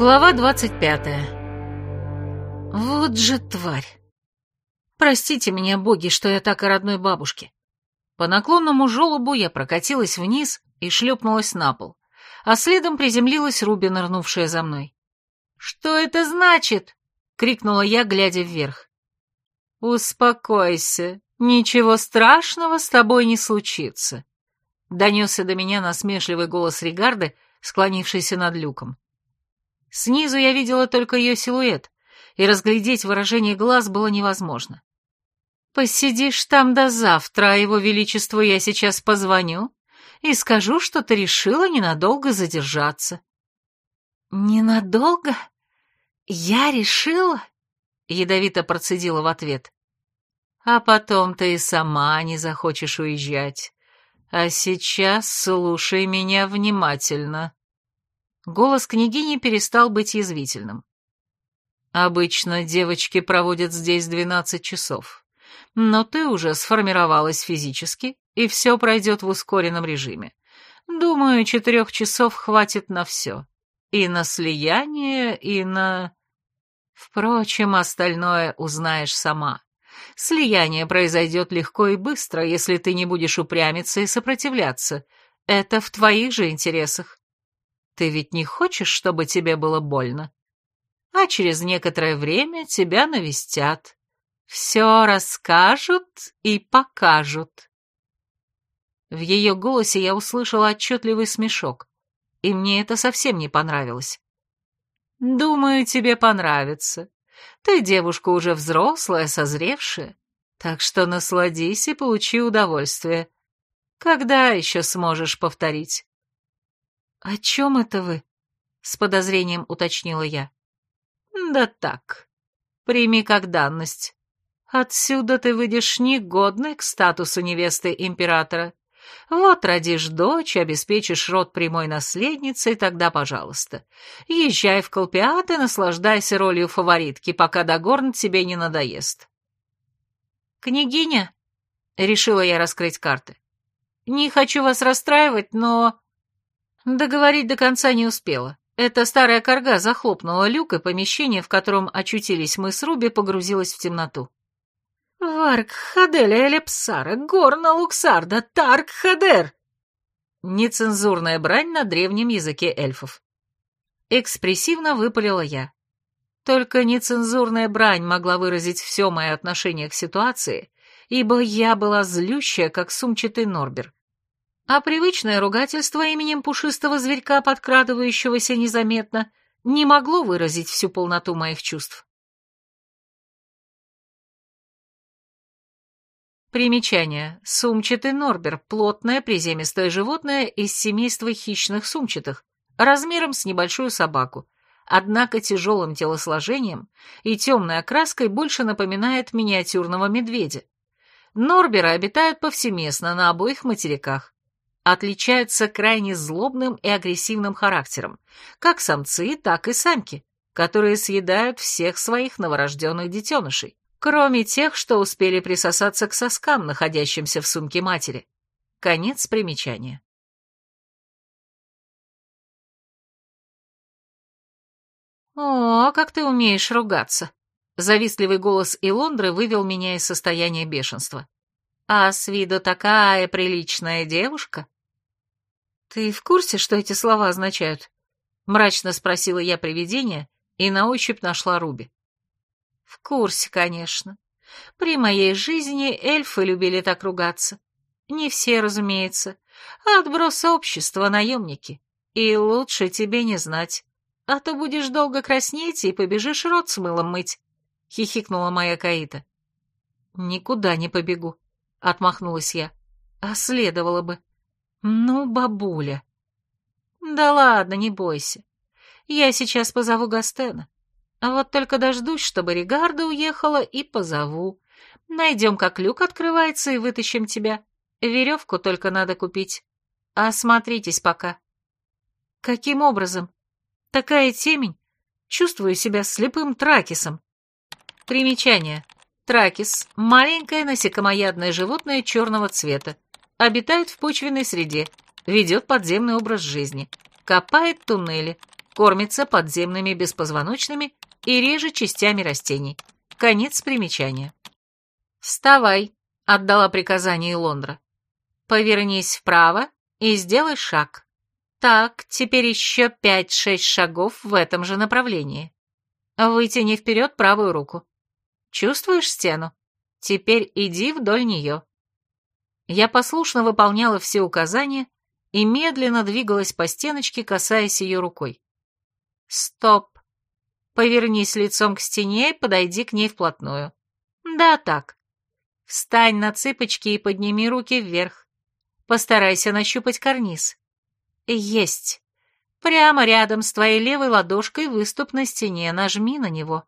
Глава двадцать пятая. Вот же тварь. Простите меня, боги, что я так о родной бабушке. По наклонному желобу я прокатилась вниз и шлепнулась на пол, а следом приземлилась Руби, нырнувшая за мной. «Что это значит?» — крикнула я, глядя вверх. «Успокойся, ничего страшного с тобой не случится», — донесся до меня насмешливый голос Ригарды, склонившийся над люком. Снизу я видела только ее силуэт, и разглядеть выражение глаз было невозможно. «Посидишь там до завтра, а его величеству я сейчас позвоню и скажу, что ты решила ненадолго задержаться». «Ненадолго? Я решила?» — ядовито процедила в ответ. «А потом ты и сама не захочешь уезжать. А сейчас слушай меня внимательно». Голос княгини перестал быть язвительным. «Обычно девочки проводят здесь двенадцать часов, но ты уже сформировалась физически, и все пройдет в ускоренном режиме. Думаю, четырех часов хватит на все. И на слияние, и на... Впрочем, остальное узнаешь сама. Слияние произойдет легко и быстро, если ты не будешь упрямиться и сопротивляться. Это в твоих же интересах. Ты ведь не хочешь, чтобы тебе было больно? А через некоторое время тебя навестят. Все расскажут и покажут. В ее голосе я услышала отчетливый смешок, и мне это совсем не понравилось. «Думаю, тебе понравится. Ты девушка уже взрослая, созревшая, так что насладись и получи удовольствие. Когда еще сможешь повторить?» «О чем это вы?» — с подозрением уточнила я. «Да так. Прими как данность. Отсюда ты выйдешь негодной к статусу невесты императора. Вот родишь дочь, обеспечишь род прямой наследницы, и тогда, пожалуйста, езжай в Колпиат и наслаждайся ролью фаворитки, пока Дагорн тебе не надоест». «Княгиня?» — решила я раскрыть карты. «Не хочу вас расстраивать, но...» Договорить до конца не успела. Эта старая корга захлопнула люк, и помещение, в котором очутились мы с Руби, погрузилось в темноту. «Варк Хаделя Элепсара, Горна Луксарда, Тарк Хадер!» Нецензурная брань на древнем языке эльфов. Экспрессивно выпалила я. Только нецензурная брань могла выразить все мое отношение к ситуации, ибо я была злющая, как сумчатый Норбер а привычное ругательство именем пушистого зверька, подкрадывающегося незаметно, не могло выразить всю полноту моих чувств. Примечание. Сумчатый норбер – плотное приземистое животное из семейства хищных сумчатых, размером с небольшую собаку, однако тяжелым телосложением и темной окраской больше напоминает миниатюрного медведя. Норберы обитают повсеместно на обоих материках отличаются крайне злобным и агрессивным характером, как самцы, так и самки, которые съедают всех своих новорожденных детенышей, кроме тех, что успели присосаться к соскам, находящимся в сумке матери. Конец примечания. «О, как ты умеешь ругаться!» Завистливый голос Илондры вывел меня из состояния бешенства. А с виду такая приличная девушка. Ты в курсе, что эти слова означают? Мрачно спросила я привидение и на ощупь нашла Руби. В курсе, конечно. При моей жизни эльфы любили так ругаться. Не все, разумеется, а отбросы общества, наемники. И лучше тебе не знать, а то будешь долго краснеть и побежишь рот с мылом мыть, — хихикнула моя Каита. Никуда не побегу. — отмахнулась я. «А следовало бы». «Ну, бабуля». «Да ладно, не бойся. Я сейчас позову Гастена. А вот только дождусь, чтобы Ригарда уехала, и позову. Найдем, как люк открывается, и вытащим тебя. Веревку только надо купить. Осмотритесь пока». «Каким образом? Такая темень. Чувствую себя слепым тракисом». Примечание. Тракис – маленькое насекомоядное животное черного цвета. Обитает в почвенной среде, ведет подземный образ жизни. Копает туннели, Кормится подземными беспозвоночными и реже частями растений. Конец примечания. «Вставай», — отдала приказание Лондра. «Повернись вправо и сделай шаг. Так, теперь еще пять-шесть шагов в этом же направлении. Вытяни вперед правую руку. Чувствуешь стену? Теперь иди вдоль нее». Я послушно выполняла все указания и медленно двигалась по стеночке, касаясь ее рукой. «Стоп! Повернись лицом к стене и подойди к ней вплотную. Да, так. Встань на цыпочки и подними руки вверх. Постарайся нащупать карниз. Есть. Прямо рядом с твоей левой ладошкой выступ на стене, нажми на него.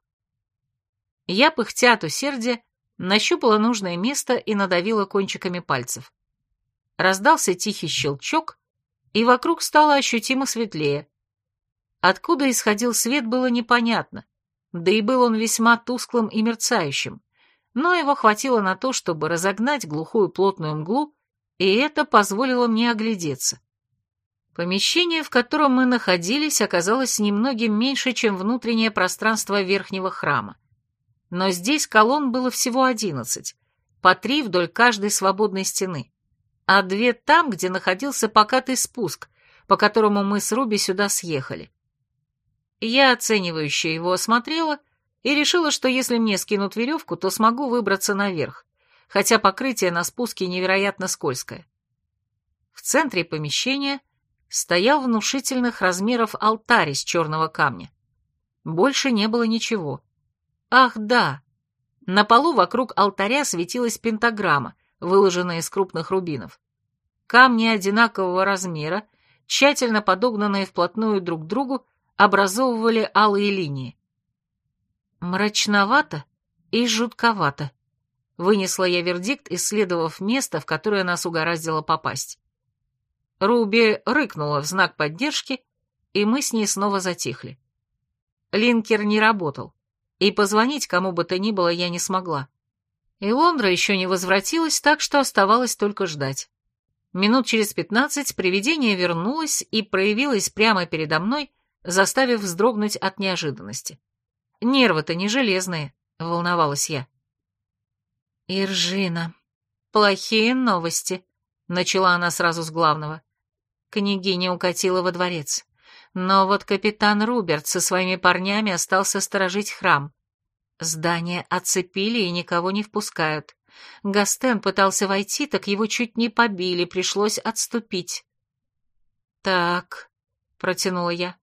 Я, пыхтя от усердия, нащупала нужное место и надавила кончиками пальцев. Раздался тихий щелчок, и вокруг стало ощутимо светлее. Откуда исходил свет, было непонятно, да и был он весьма тусклым и мерцающим, но его хватило на то, чтобы разогнать глухую плотную мглу, и это позволило мне оглядеться. Помещение, в котором мы находились, оказалось немногим меньше, чем внутреннее пространство верхнего храма. Но здесь колонн было всего одиннадцать, по три вдоль каждой свободной стены, а две там, где находился покатый спуск, по которому мы с Руби сюда съехали. Я оценивающе его осмотрела и решила, что если мне скинут веревку, то смогу выбраться наверх, хотя покрытие на спуске невероятно скользкое. В центре помещения стоял внушительных размеров алтарь из черного камня. Больше не было ничего. Ах, да! На полу вокруг алтаря светилась пентаграмма, выложенная из крупных рубинов. Камни одинакового размера, тщательно подогнанные вплотную друг к другу, образовывали алые линии. Мрачновато и жутковато. Вынесла я вердикт, исследовав место, в которое нас угораздило попасть. Руби рыкнула в знак поддержки, и мы с ней снова затихли. Линкер не работал, и позвонить кому бы то ни было я не смогла. И Лондра еще не возвратилась, так что оставалось только ждать. Минут через пятнадцать привидение вернулось и проявилось прямо передо мной, заставив вздрогнуть от неожиданности. Нервы-то не железные, волновалась я. Иржина, плохие новости, начала она сразу с главного. Княгиня укатила во дворец. Но вот капитан Руберт со своими парнями остался сторожить храм. Здание оцепили и никого не впускают. Гастен пытался войти, так его чуть не побили, пришлось отступить. «Так», — протянула я,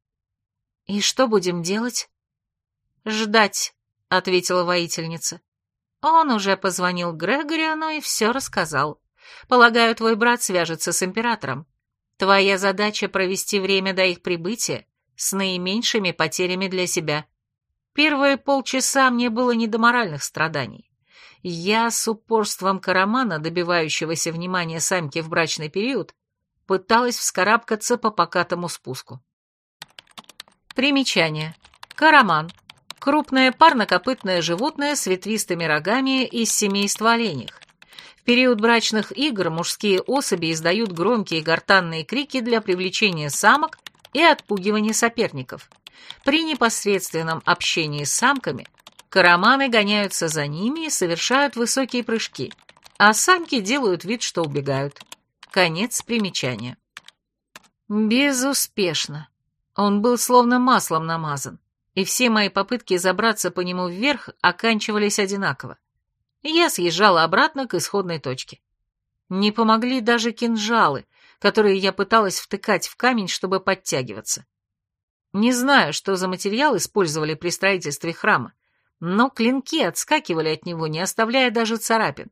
«И что будем делать?» «Ждать», — ответила воительница. «Он уже позвонил Грегориану и все рассказал. Полагаю, твой брат свяжется с императором. Твоя задача провести время до их прибытия с наименьшими потерями для себя. Первые полчаса мне было не до моральных страданий. Я с упорством карамана, добивающегося внимания самки в брачный период, пыталась вскарабкаться по покатому спуску. Примечание. Караман. Крупное парнокопытное животное с ветвистыми рогами из семейства оленях. В период брачных игр мужские особи издают громкие гортанные крики для привлечения самок и отпугивания соперников. При непосредственном общении с самками караманы гоняются за ними и совершают высокие прыжки, а самки делают вид, что убегают. Конец примечания. Безуспешно. Он был словно маслом намазан, и все мои попытки забраться по нему вверх оканчивались одинаково. Я съезжала обратно к исходной точке. Не помогли даже кинжалы, которые я пыталась втыкать в камень, чтобы подтягиваться. Не знаю, что за материал использовали при строительстве храма, но клинки отскакивали от него, не оставляя даже царапин.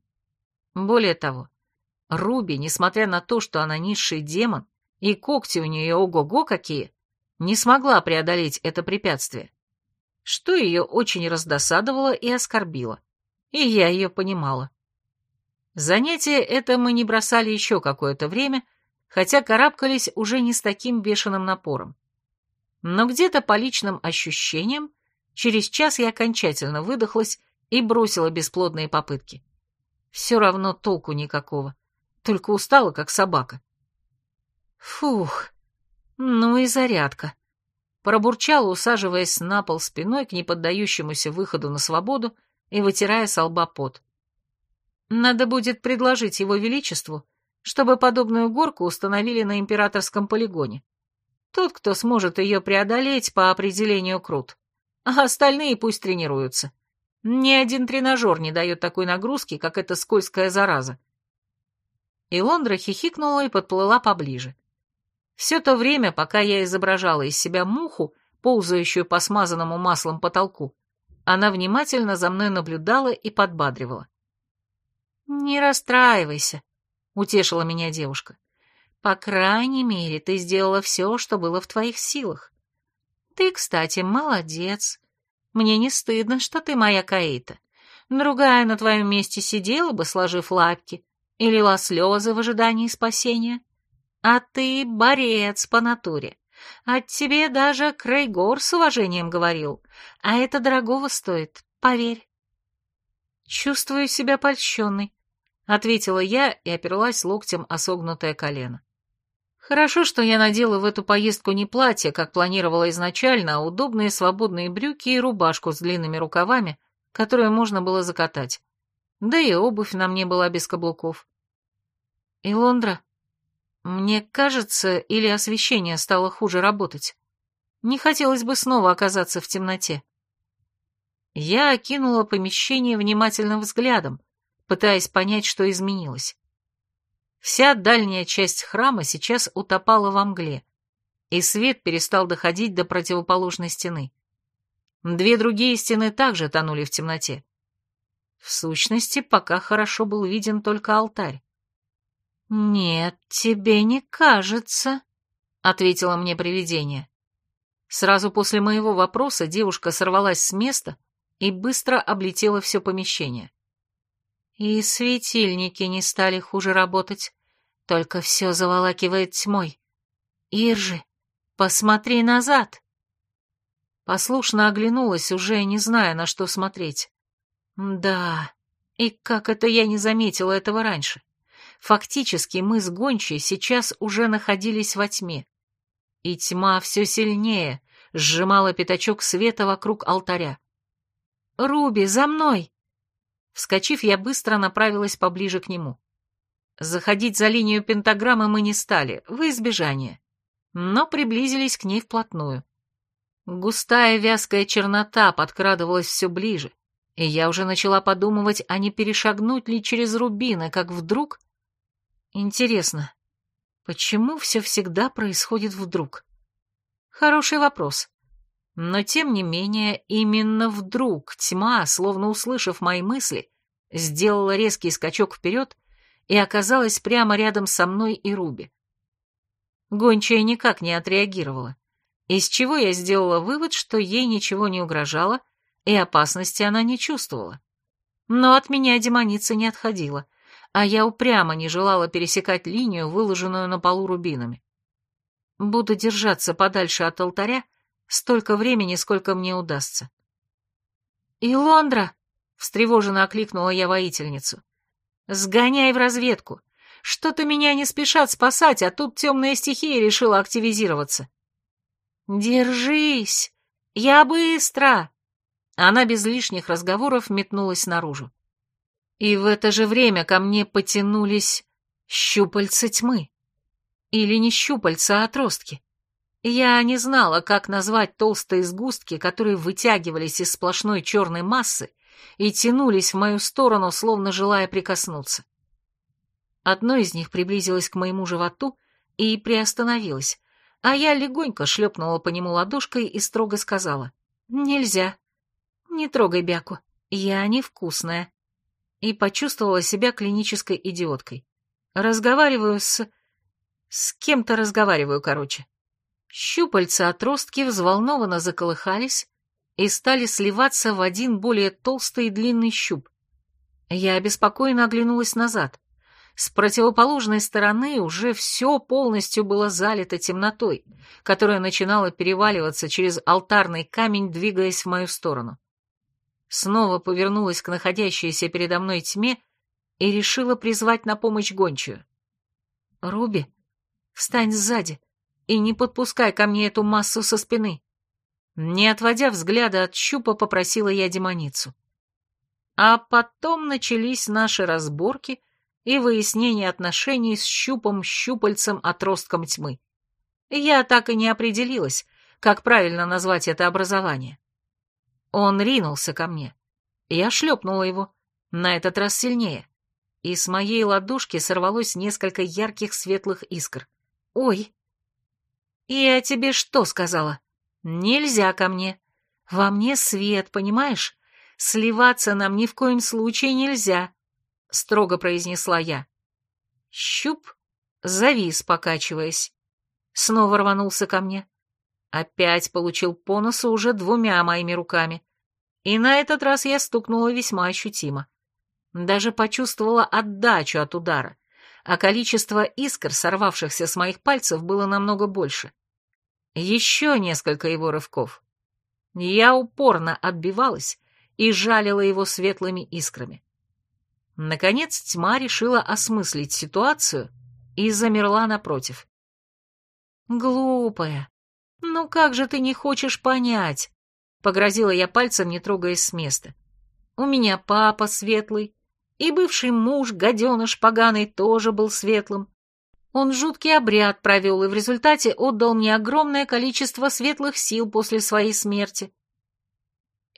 Более того, Руби, несмотря на то, что она низший демон, и когти у нее ого-го какие, не смогла преодолеть это препятствие, что ее очень раздосадовало и оскорбило, и я ее понимала. Занятие это мы не бросали еще какое-то время, хотя карабкались уже не с таким бешеным напором. Но где-то по личным ощущениям через час я окончательно выдохлась и бросила бесплодные попытки. Все равно толку никакого, только устала, как собака. Фух, ну и зарядка. пробурчала, усаживаясь на пол спиной к неподдающемуся выходу на свободу и вытирая с лба пот. Надо будет предложить его величеству, чтобы подобную горку установили на императорском полигоне. Тот, кто сможет ее преодолеть, по определению крут. А остальные пусть тренируются. Ни один тренажер не дает такой нагрузки, как эта скользкая зараза. И Лондра хихикнула и подплыла поближе. Все то время, пока я изображала из себя муху, ползающую по смазанному маслом потолку, она внимательно за мной наблюдала и подбадривала. «Не расстраивайся», — утешила меня девушка. «По крайней мере, ты сделала все, что было в твоих силах. Ты, кстати, молодец. Мне не стыдно, что ты моя Каита. Другая на твоем месте сидела бы, сложив лапки, и лила слезы в ожидании спасения. А ты борец по натуре. От тебе даже Крейгор с уважением говорил, а это дорогого стоит, поверь. Чувствую себя польщенной, — ответила я и оперлась локтем о согнутое колено. Хорошо, что я надела в эту поездку не платье, как планировала изначально, а удобные свободные брюки и рубашку с длинными рукавами, которую можно было закатать. Да и обувь на мне была без каблуков. И Лондра, мне кажется, или освещение стало хуже работать. Не хотелось бы снова оказаться в темноте. Я окинула помещение внимательным взглядом, пытаясь понять, что изменилось. Вся дальняя часть храма сейчас утопала во мгле, и свет перестал доходить до противоположной стены. Две другие стены также тонули в темноте. В сущности, пока хорошо был виден только алтарь. «Нет, тебе не кажется», — ответило мне привидение. Сразу после моего вопроса девушка сорвалась с места и быстро облетела все помещение. И светильники не стали хуже работать, только все заволакивает тьмой. «Иржи, посмотри назад!» Послушно оглянулась, уже не зная, на что смотреть. «Да, и как это я не заметила этого раньше?» Фактически мы с Гончей сейчас уже находились во тьме. И тьма все сильнее сжимала пятачок света вокруг алтаря. «Руби, за мной!» Вскочив, я быстро направилась поближе к нему. Заходить за линию пентаграммы мы не стали, в избежание, но приблизились к ней вплотную. Густая вязкая чернота подкрадывалась все ближе, и я уже начала подумывать, а не перешагнуть ли через рубины, как вдруг Интересно, почему все всегда происходит вдруг? Хороший вопрос. Но тем не менее, именно вдруг тьма, словно услышав мои мысли, сделала резкий скачок вперед и оказалась прямо рядом со мной и Руби. Гончая никак не отреагировала, из чего я сделала вывод, что ей ничего не угрожало, и опасности она не чувствовала. Но от меня демоница не отходила — а я упрямо не желала пересекать линию, выложенную на полу рубинами. Буду держаться подальше от алтаря столько времени, сколько мне удастся. «И Лондра!» — встревоженно окликнула я воительницу. «Сгоняй в разведку! Что-то меня не спешат спасать, а тут темная стихия решила активизироваться». «Держись! Я быстро!» Она без лишних разговоров метнулась наружу. И в это же время ко мне потянулись щупальца тьмы. Или не щупальца, а отростки. Я не знала, как назвать толстые сгустки, которые вытягивались из сплошной черной массы и тянулись в мою сторону, словно желая прикоснуться. Одно из них приблизилось к моему животу и приостановилось, а я легонько шлепнула по нему ладошкой и строго сказала «Нельзя. Не трогай бяку. Я невкусная» и почувствовала себя клинической идиоткой. Разговариваю с... С кем-то разговариваю, короче. Щупальца отростки взволнованно заколыхались и стали сливаться в один более толстый и длинный щуп. Я обеспокоенно оглянулась назад. С противоположной стороны уже все полностью было залито темнотой, которая начинала переваливаться через алтарный камень, двигаясь в мою сторону снова повернулась к находящейся передо мной тьме и решила призвать на помощь гончую. «Руби, встань сзади и не подпускай ко мне эту массу со спины», Не отводя взгляда от щупа, попросила я демоницу. А потом начались наши разборки и выяснение отношений с щупом-щупальцем отростком тьмы. Я так и не определилась, как правильно назвать это образование. Он ринулся ко мне. Я шлепнула его, на этот раз сильнее, и с моей ладошки сорвалось несколько ярких светлых искр. «Ой!» «Я тебе что сказала? Нельзя ко мне. Во мне свет, понимаешь? Сливаться нам ни в коем случае нельзя», — строго произнесла я. Щуп завис, покачиваясь. Снова рванулся ко мне. Опять получил по носу уже двумя моими руками. И на этот раз я стукнула весьма ощутимо. Даже почувствовала отдачу от удара, а количество искр, сорвавшихся с моих пальцев, было намного больше. Еще несколько его рывков. Я упорно отбивалась и жалила его светлыми искрами. Наконец тьма решила осмыслить ситуацию и замерла напротив. «Глупая, ну как же ты не хочешь понять?» — погрозила я пальцем, не трогаясь с места. «У меня папа светлый, и бывший муж, гаденыш поганый, тоже был светлым. Он жуткий обряд провел и в результате отдал мне огромное количество светлых сил после своей смерти.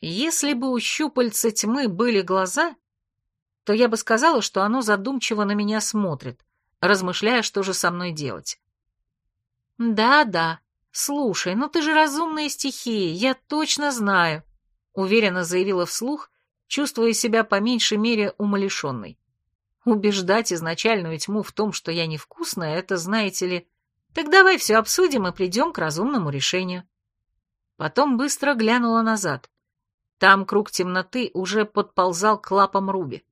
Если бы у щупальца тьмы были глаза, то я бы сказала, что оно задумчиво на меня смотрит, размышляя, что же со мной делать. «Да-да, слушай, ну ты же разумная стихия, я точно знаю», — уверенно заявила вслух, чувствуя себя по меньшей мере умалишенной. Убеждать изначальную тьму в том, что я невкусная, это, знаете ли... Так давай все обсудим и придем к разумному решению. Потом быстро глянула назад. Там круг темноты уже подползал к лапам Руби.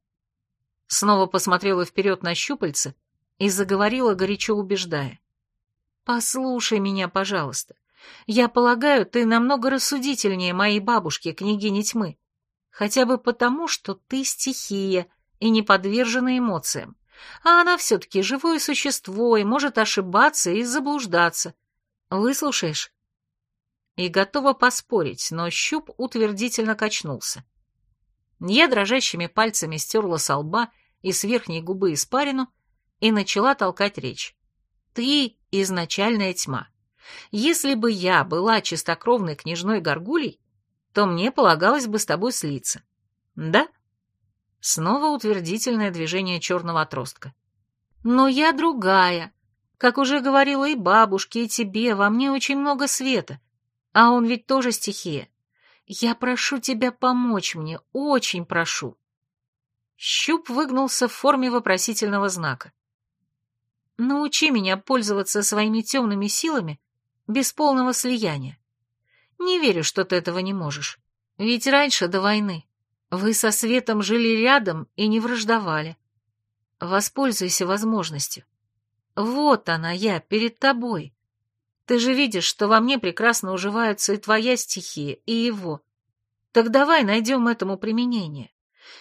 Снова посмотрела вперед на щупальца и заговорила, горячо убеждая. «Послушай меня, пожалуйста. Я полагаю, ты намного рассудительнее моей бабушки, княгини тьмы. Хотя бы потому, что ты стихия и не подвержена эмоциям. А она все-таки живое существо и может ошибаться и заблуждаться. Выслушаешь?» И готова поспорить, но щуп утвердительно качнулся. Я дрожащими пальцами стерла со лба и с верхней губы испарину и начала толкать речь. «Ты — изначальная тьма. Если бы я была чистокровной княжной горгулей, то мне полагалось бы с тобой слиться. Да?» Снова утвердительное движение черного отростка. «Но я другая. Как уже говорила и бабушке, и тебе, во мне очень много света. А он ведь тоже стихия. Я прошу тебя помочь мне, очень прошу. Щуп выгнулся в форме вопросительного знака. Научи меня пользоваться своими темными силами без полного слияния. Не верю, что ты этого не можешь. Ведь раньше, до войны, вы со Светом жили рядом и не враждовали. Воспользуйся возможностью. Вот она я, перед тобой. Ты же видишь, что во мне прекрасно уживаются и твоя стихия, и его. Так давай найдем этому применение.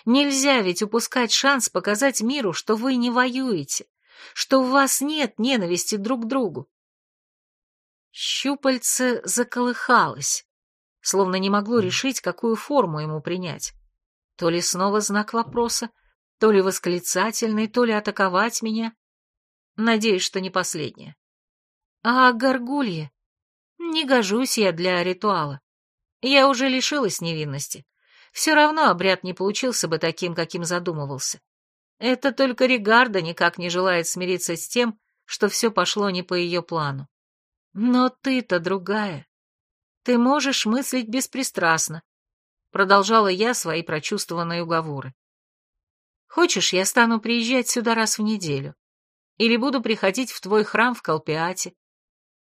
Нельзя ведь упускать шанс показать миру, что вы не воюете, что у вас нет ненависти друг к другу. Щупальце заколыхалось, словно не могло решить, какую форму ему принять. То ли снова знак вопроса, то ли восклицательный, то ли атаковать меня. Надеюсь, что не последнее. А горгулье? Не гожусь я для ритуала. Я уже лишилась невинности. Все равно обряд не получился бы таким, каким задумывался. Это только Ригарда никак не желает смириться с тем, что все пошло не по ее плану. Но ты-то другая. Ты можешь мыслить беспристрастно. Продолжала я свои прочувствованные уговоры. Хочешь, я стану приезжать сюда раз в неделю? Или буду приходить в твой храм в Калпиате?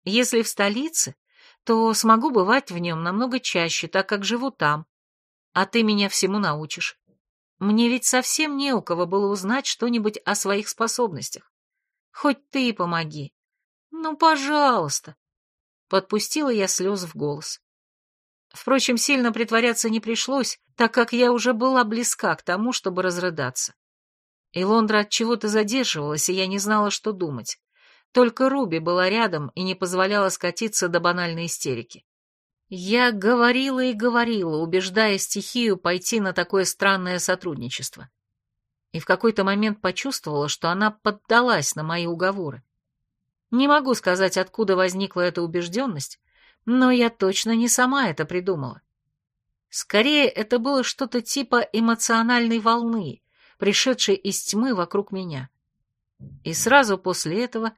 Если в столице, то смогу бывать в нем намного чаще, так как живу там. А ты меня всему научишь. Мне ведь совсем не у кого было узнать что-нибудь о своих способностях. Хоть ты и помоги. Ну, пожалуйста. Подпустила я слез в голос. Впрочем, сильно притворяться не пришлось, так как я уже была близка к тому, чтобы разрыдаться. И Лондра от чего-то задерживалась, и я не знала, что думать. Только Руби была рядом и не позволяла скатиться до банальной истерики. Я говорила и говорила, убеждая стихию пойти на такое странное сотрудничество. И в какой-то момент почувствовала, что она поддалась на мои уговоры. Не могу сказать, откуда возникла эта убежденность, но я точно не сама это придумала. Скорее, это было что-то типа эмоциональной волны, пришедшей из тьмы вокруг меня. И сразу после этого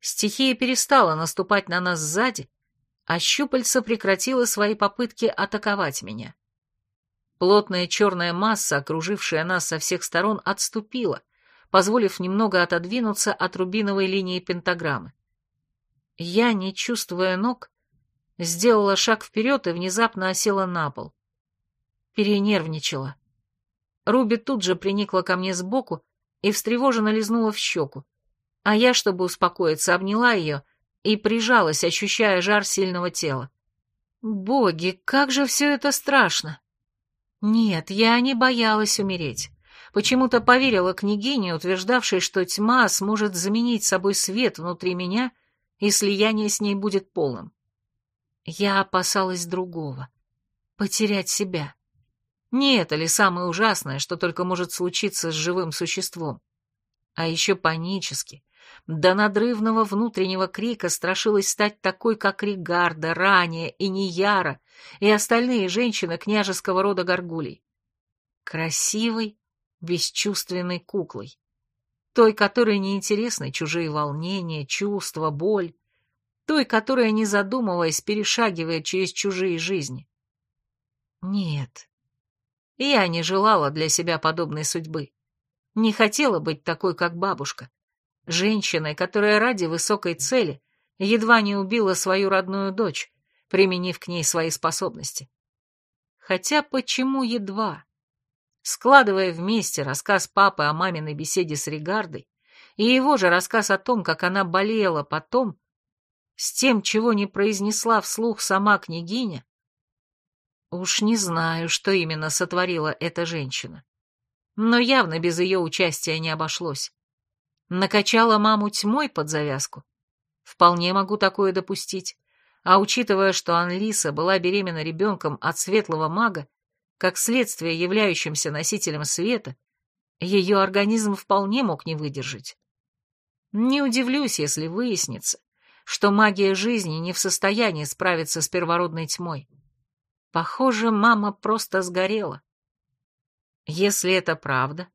стихия перестала наступать на нас сзади, а щупальца прекратила свои попытки атаковать меня. Плотная черная масса, окружившая нас со всех сторон, отступила, позволив немного отодвинуться от рубиновой линии пентаграммы. Я, не чувствуя ног, сделала шаг вперед и внезапно осела на пол. Перенервничала. Руби тут же приникла ко мне сбоку и встревоженно лизнула в щеку, а я, чтобы успокоиться, обняла ее и прижалась, ощущая жар сильного тела. Боги, как же все это страшно! Нет, я не боялась умереть. Почему-то поверила княгине, утверждавшей, что тьма сможет заменить собой свет внутри меня, и слияние с ней будет полным. Я опасалась другого — потерять себя. Не это ли самое ужасное, что только может случиться с живым существом? А еще панически, до надрывного внутреннего крика страшилась стать такой, как Ригарда, Рания и Нияра, и остальные женщины княжеского рода горгулей. Красивой, бесчувственной куклой. Той, которой неинтересны чужие волнения, чувства, боль. Той, которая, не задумываясь, перешагивает через чужие жизни. Нет, я не желала для себя подобной судьбы. Не хотела быть такой, как бабушка. Женщиной, которая ради высокой цели едва не убила свою родную дочь, применив к ней свои способности. Хотя почему едва? Складывая вместе рассказ папы о маминой беседе с Ригардой и его же рассказ о том, как она болела потом, с тем, чего не произнесла вслух сама княгиня, уж не знаю, что именно сотворила эта женщина. Но явно без ее участия не обошлось. Накачала маму тьмой под завязку. Вполне могу такое допустить. А учитывая, что Анлиса была беременна ребенком от светлого мага, как следствие являющимся носителем света, ее организм вполне мог не выдержать. Не удивлюсь, если выяснится, что магия жизни не в состоянии справиться с первородной тьмой. Похоже, мама просто сгорела. Если это правда,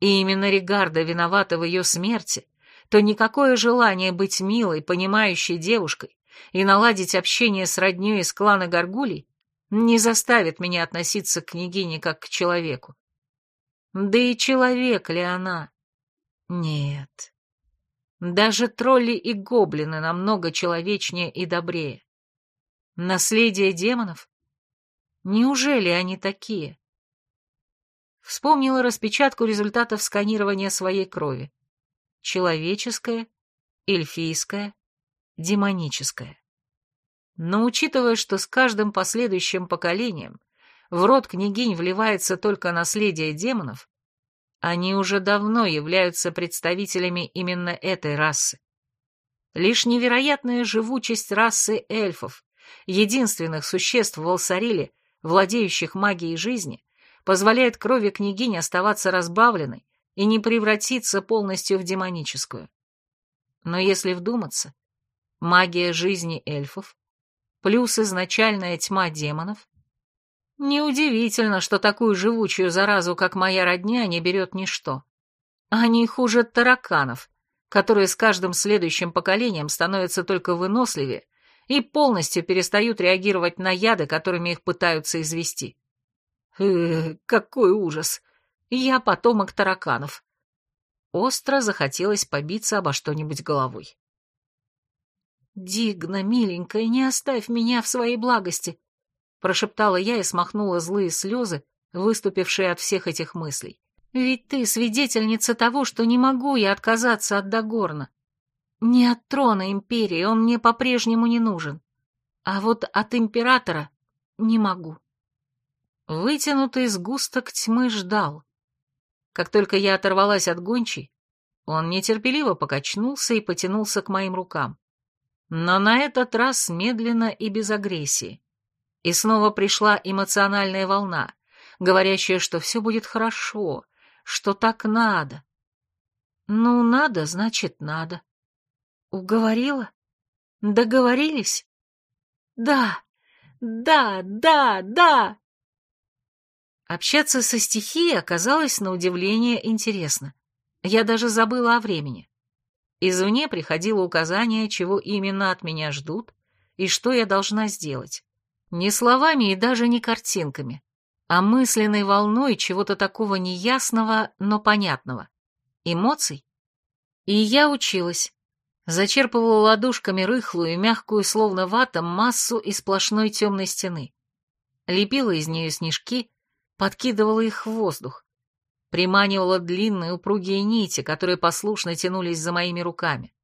и именно Ригарда виновата в ее смерти, то никакое желание быть милой, понимающей девушкой и наладить общение с роднёй из клана Горгулей не заставит меня относиться к княгине как к человеку. Да и человек ли она? Нет. Даже тролли и гоблины намного человечнее и добрее. Наследие демонов? Неужели они такие? Вспомнила распечатку результатов сканирования своей крови. Человеческая, эльфийская, демоническая. Но учитывая, что с каждым последующим поколением в род княгинь вливается только наследие демонов, они уже давно являются представителями именно этой расы. Лишь невероятная живучесть расы эльфов, единственных существ в Алсариле, владеющих магией жизни, позволяет крови княгини оставаться разбавленной и не превратиться полностью в демоническую. Но если вдуматься, магия жизни эльфов плюс изначальная тьма демонов, неудивительно, что такую живучую заразу, как моя родня, не берет ничто. Они хуже тараканов, которые с каждым следующим поколением становятся только выносливее и полностью перестают реагировать на яды, которыми их пытаются извести. Э, какой ужас! Я потомок тараканов. Остро захотелось побиться обо что-нибудь головой. «Дигна, миленькая, не оставь меня в своей благости!» Прошептала я и смахнула злые слезы, выступившие от всех этих мыслей. «Ведь ты свидетельница того, что не могу я отказаться от Дагорна. Не от трона империи, он мне по-прежнему не нужен. А вот от императора не могу». Вытянутый сгусток тьмы ждал. Как только я оторвалась от гончей, он нетерпеливо покачнулся и потянулся к моим рукам. Но на этот раз медленно и без агрессии. И снова пришла эмоциональная волна, говорящая, что все будет хорошо, что так надо. Ну, надо, значит, надо. Уговорила? Договорились? Да, да, да, да. Общаться со стихией оказалось на удивление интересно. Я даже забыла о времени. Извне приходило указание, чего именно от меня ждут и что я должна сделать. Не словами и даже не картинками, а мысленной волной чего-то такого неясного, но понятного. Эмоций. И я училась. Зачерпывала ладошками рыхлую мягкую, словно вата, массу из сплошной темной стены. Лепила из нее снежки, подкидывала их в воздух. Приманивала длинные упругие нити, которые послушно тянулись за моими руками.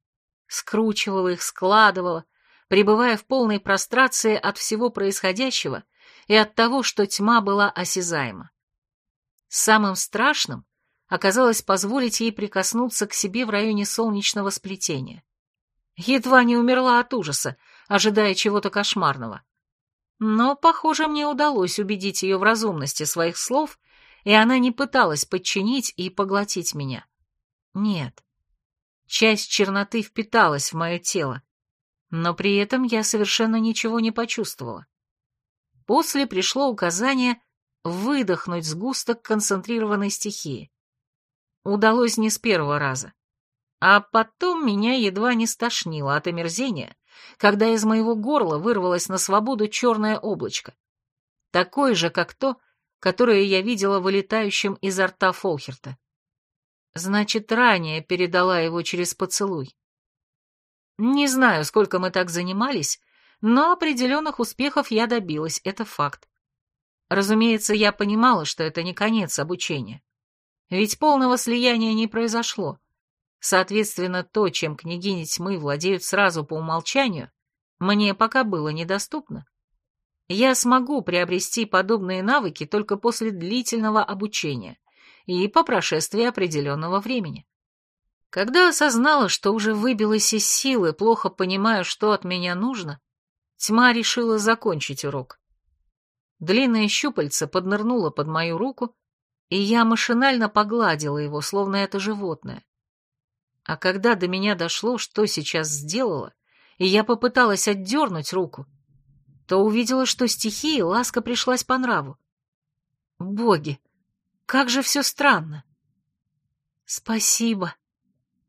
Скручивала их, складывала, пребывая в полной прострации от всего происходящего и от того, что тьма была осязаема. Самым страшным оказалось позволить ей прикоснуться к себе в районе солнечного сплетения. Едва не умерла от ужаса, ожидая чего-то кошмарного. Но, похоже, мне удалось убедить ее в разумности своих слов, и она не пыталась подчинить и поглотить меня. Нет. Часть черноты впиталась в мое тело, но при этом я совершенно ничего не почувствовала. После пришло указание выдохнуть сгусток концентрированной стихии. Удалось не с первого раза. А потом меня едва не стошнило от омерзения, когда из моего горла вырвалось на свободу черное облачко. Такое же, как то, которое я видела вылетающим изо рта Фолхерта. Значит, ранее передала его через поцелуй. Не знаю, сколько мы так занимались, но определенных успехов я добилась, это факт. Разумеется, я понимала, что это не конец обучения. Ведь полного слияния не произошло. Соответственно, то, чем княгини тьмы владеют сразу по умолчанию, мне пока было недоступно. Я смогу приобрести подобные навыки только после длительного обучения и по прошествии определенного времени. Когда осознала, что уже выбилась из силы, плохо понимаю, что от меня нужно, тьма решила закончить урок. Длинное щупальце поднырнуло под мою руку, и я машинально погладила его, словно это животное. А когда до меня дошло, что сейчас сделала, и я попыталась отдернуть руку, то увидела, что стихии ласка пришлась по нраву. Боги, как же все странно. Спасибо,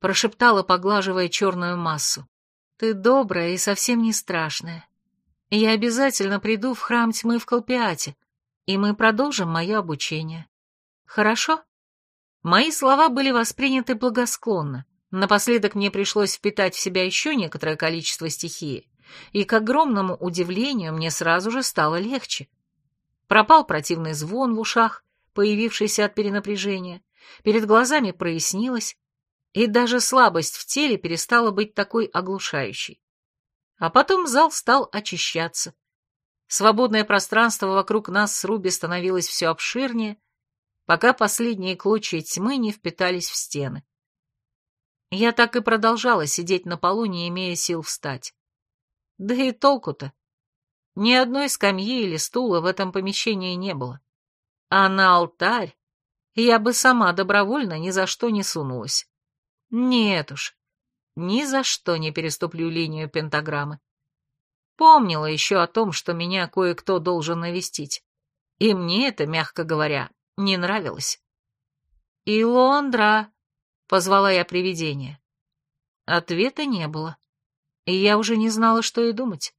прошептала, поглаживая черную массу. «Ты добрая и совсем не страшная. Я обязательно приду в храм тьмы в Колпиате, и мы продолжим мое обучение. Хорошо?» Мои слова были восприняты благосклонно. Напоследок мне пришлось впитать в себя еще некоторое количество стихии, и, к огромному удивлению, мне сразу же стало легче. Пропал противный звон в ушах, появившийся от перенапряжения, перед глазами прояснилось, и даже слабость в теле перестала быть такой оглушающей. А потом зал стал очищаться. Свободное пространство вокруг нас с Руби становилось все обширнее, пока последние клочья тьмы не впитались в стены. Я так и продолжала сидеть на полу, не имея сил встать. Да и толку-то. Ни одной скамьи или стула в этом помещении не было. А на алтарь я бы сама добровольно ни за что не сунулась. Нет уж, ни за что не переступлю линию пентаграммы. Помнила еще о том, что меня кое-кто должен навестить. И мне это, мягко говоря, не нравилось. «Илондра!» — позвала я привидение. Ответа не было. И я уже не знала, что и думать.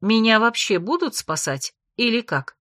Меня вообще будут спасать или как?